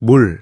물.